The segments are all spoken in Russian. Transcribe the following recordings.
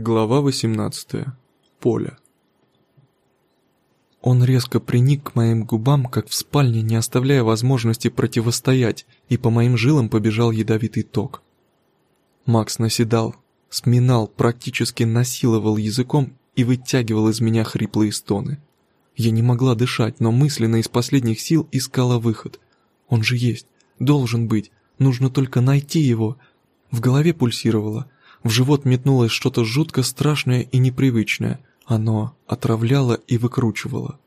Глава 18. Поле. Он резко приник к моим губам, как в спальне, не оставляя возможности противостоять, и по моим жилам побежал ядовитый ток. Макс наседал, сминал, практически насиловал языком и вытягивал из меня хриплые стоны. Я не могла дышать, но мысленно из последних сил искала выход. Он же есть, должен быть, нужно только найти его. В голове пульсировало – в живот метнулось что-то жутко страшное и непривычное. Оно отравляло и выкручивало.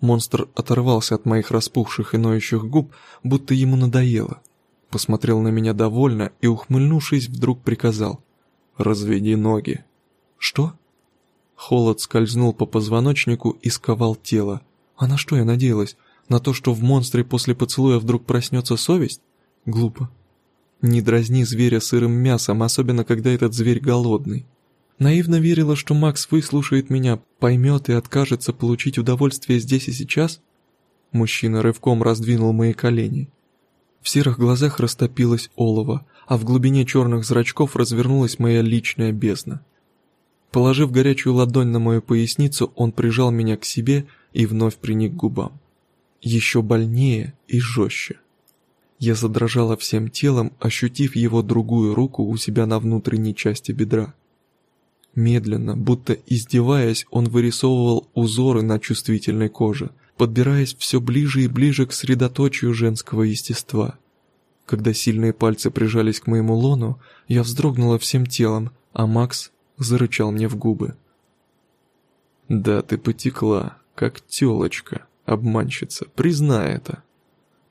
Монстр оторвался от моих распухших и ноющих губ, будто ему надоело. Посмотрел на меня довольно и, ухмыльнувшись, вдруг приказал «Разведи ноги». «Что?» Холод скользнул по позвоночнику и сковал тело. А на что я надеялась? На то, что в монстре после поцелуя вдруг проснется совесть? Глупо. Не дразни зверя сырым мясом, особенно когда этот зверь голодный. Наивно верила, что Макс выслушает меня, поймет и откажется получить удовольствие здесь и сейчас? Мужчина рывком раздвинул мои колени. В серых глазах растопилось олово, а в глубине черных зрачков развернулась моя личная бездна. Положив горячую ладонь на мою поясницу, он прижал меня к себе и вновь приник к губам. Еще больнее и жестче. Я задрожала всем телом, ощутив его другую руку у себя на внутренней части бедра. Медленно, будто издеваясь, он вырисовывал узоры на чувствительной коже, подбираясь все ближе и ближе к средоточию женского естества. Когда сильные пальцы прижались к моему лону, я вздрогнула всем телом, а Макс зарычал мне в губы. «Да ты потекла, как телочка, обманщица, признай это!»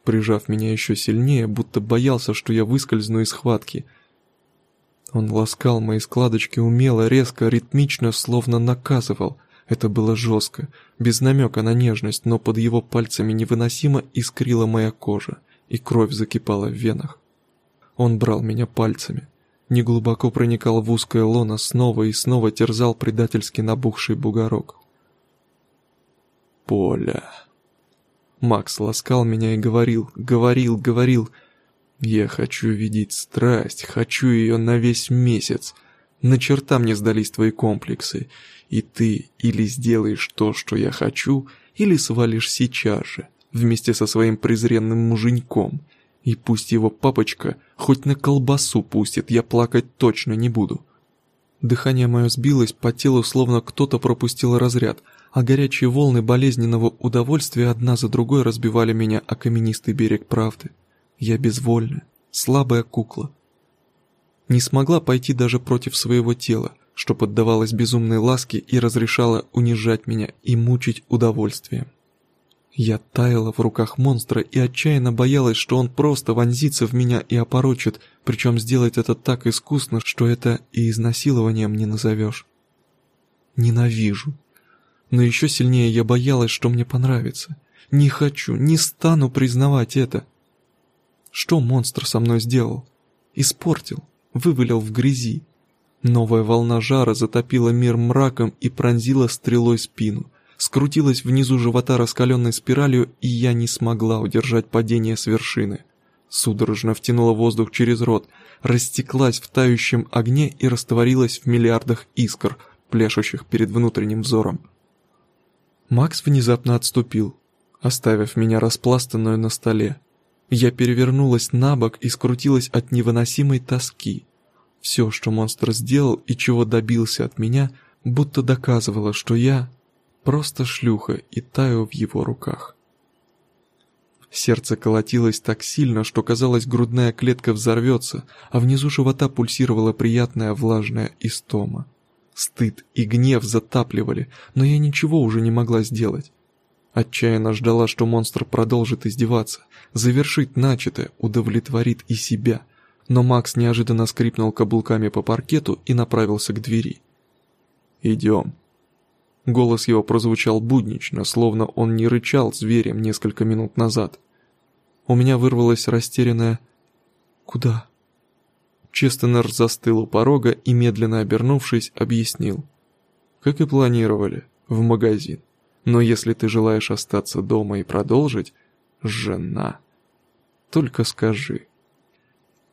Прижав меня еще сильнее, будто боялся, что я выскользну из схватки. Он ласкал мои складочки умело, резко, ритмично, словно наказывал. Это было жестко, без намека на нежность, но под его пальцами невыносимо искрила моя кожа, и кровь закипала в венах. Он брал меня пальцами, неглубоко проникал в узкое лоно, снова и снова терзал предательски набухший бугорок. «Поля!» Макс ласкал меня и говорил, говорил, говорил. Я хочу видеть страсть, хочу ее на весь месяц. На черта мне сдались твои комплексы. И ты или сделаешь то, что я хочу, или свалишь сейчас же, вместе со своим презренным муженьком. И пусть его папочка хоть на колбасу пустит, я плакать точно не буду. Дыхание мое сбилось, по телу словно кто-то пропустил разряд, а горячие волны болезненного удовольствия одна за другой разбивали меня о каменистый берег правды. Я безвольная, слабая кукла. Не смогла пойти даже против своего тела, что поддавалось безумной ласке и разрешало унижать меня и мучить удовольствием. Я таяла в руках монстра и отчаянно боялась, что он просто вонзится в меня и опорочит, причем сделать это так искусно, что это и изнасилованием не назовешь. Ненавижу, но еще сильнее я боялась, что мне понравится. Не хочу, не стану признавать это. Что монстр со мной сделал? Испортил, вывалил в грязи. Новая волна жара затопила мир мраком и пронзила стрелой спину. Скрутилась внизу живота раскаленной спиралью, и я не смогла удержать падение с вершины. Судорожно втянула воздух через рот, растеклась в тающем огне и растворилась в миллиардах искр, пляшущих перед внутренним взором. Макс внезапно отступил, оставив меня распластанную на столе. Я перевернулась на бок и скрутилась от невыносимой тоски. Все, что монстр сделал и чего добился от меня, будто доказывало, что я просто шлюха и таю в его руках. Сердце колотилось так сильно, что казалось, грудная клетка взорвется, а внизу живота пульсировала приятная влажная истома. Стыд и гнев затапливали, но я ничего уже не могла сделать. Отчаянно ждала, что монстр продолжит издеваться, завершит начатое, удовлетворит и себя. Но Макс неожиданно скрипнул каблуками по паркету и направился к двери. «Идем». Голос его прозвучал буднично, словно он не рычал зверем несколько минут назад. У меня вырвалось растерянное «Куда?». Честенер застыл у порога и, медленно обернувшись, объяснил. «Как и планировали, в магазин. Но если ты желаешь остаться дома и продолжить, жена, только скажи».